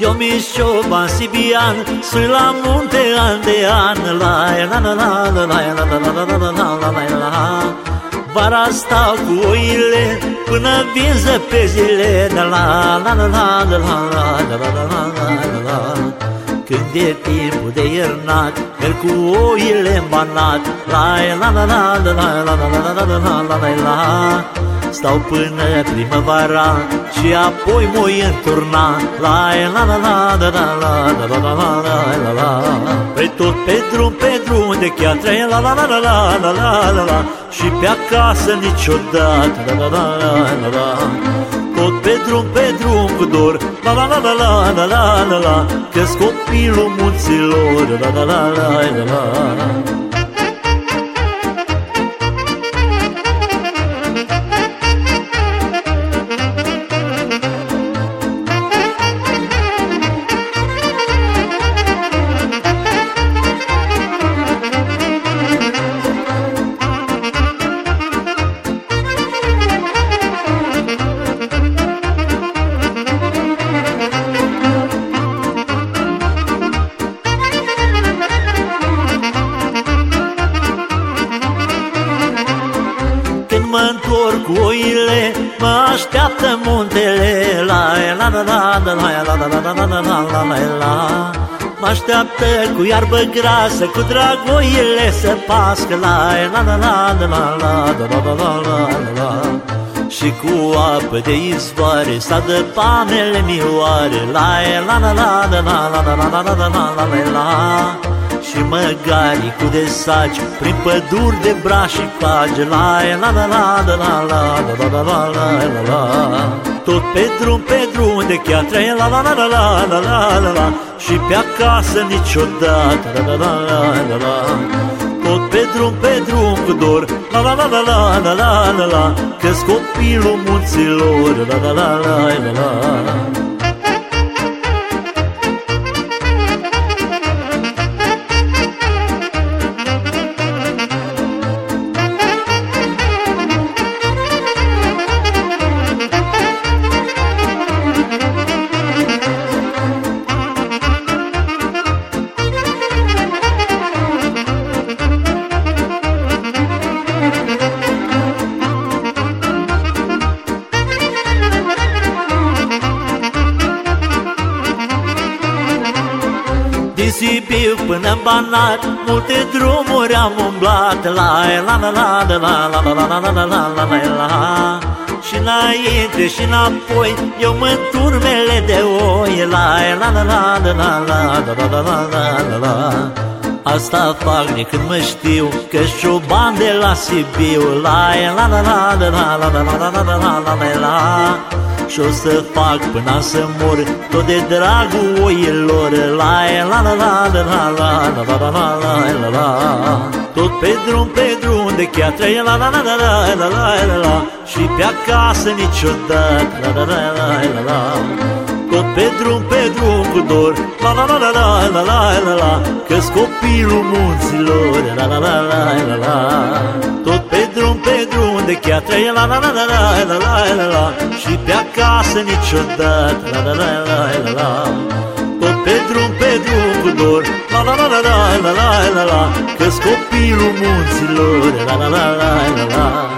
Eu mi șoban sibian Sui la munte an de an La la la la la la la la la la la la la la la Vara stau cu oile Până vin zăpezile La la la la la la la la la la la la la când e timpul de iernat Merg cu oile în banat La la la la la la la la la la la la la la la Stau până primăvara Și apoi mă înturna La la la la la la la la la la la la la Pe tot pe drum, pe drum de chiar trei La la la la la la la la la Și pe acasă niciodată La la la la la la tot pe drum, pe drum cu dor La la la la la la la la la Că-s copilul munților La la la la la la la cu oile Mă așteaptă muntele La la la la la la la la la la la la la la la Mă așteaptă cu iarbă grasă Cu dragoile să pască La la la la la la la la la la la la la și cu apă de izvoare Să dă panele mioare La la la la la la la la la la la la la la și măgari cu de saci Prin păduri de braș și page La la la la la la la la la la la la la Tot pe drum, pe drum de chiar trei La la la la la la la la la Și pe acasă niciodată La la la la la la tot pe drum, pe drum cu dor La la la la la la la la la Că-s copilul munților La la la la la la Din Sibiu până în Banat Multe drumuri am umblat La la la la la la la la la la la la la la la Și înainte și înapoi Eu mă turmele de oi La la la la la la la la la la la la la Asta fac de când mă știu Că șoban de la Sibiu La la la la la la la la la la la la la la la și o să fac până să mor Tot de dragul oilor La la la la la la la la la la la la la Tot pe drum, pe drum de chiar trei La la la la la la la la la Și pe acasă niciodată La la la la la la tot pe drum, pe drum cu dor La la la la la la la la la Că-s copilul munților La la la la la la Tot pe drum, pe drum de chiar trei La la la la la la la la la Și pe acasă niciodată La la la la la la Tot pe drum, pe drum cu dor La la la la la la la la la Că-s copilul munților La la la la la la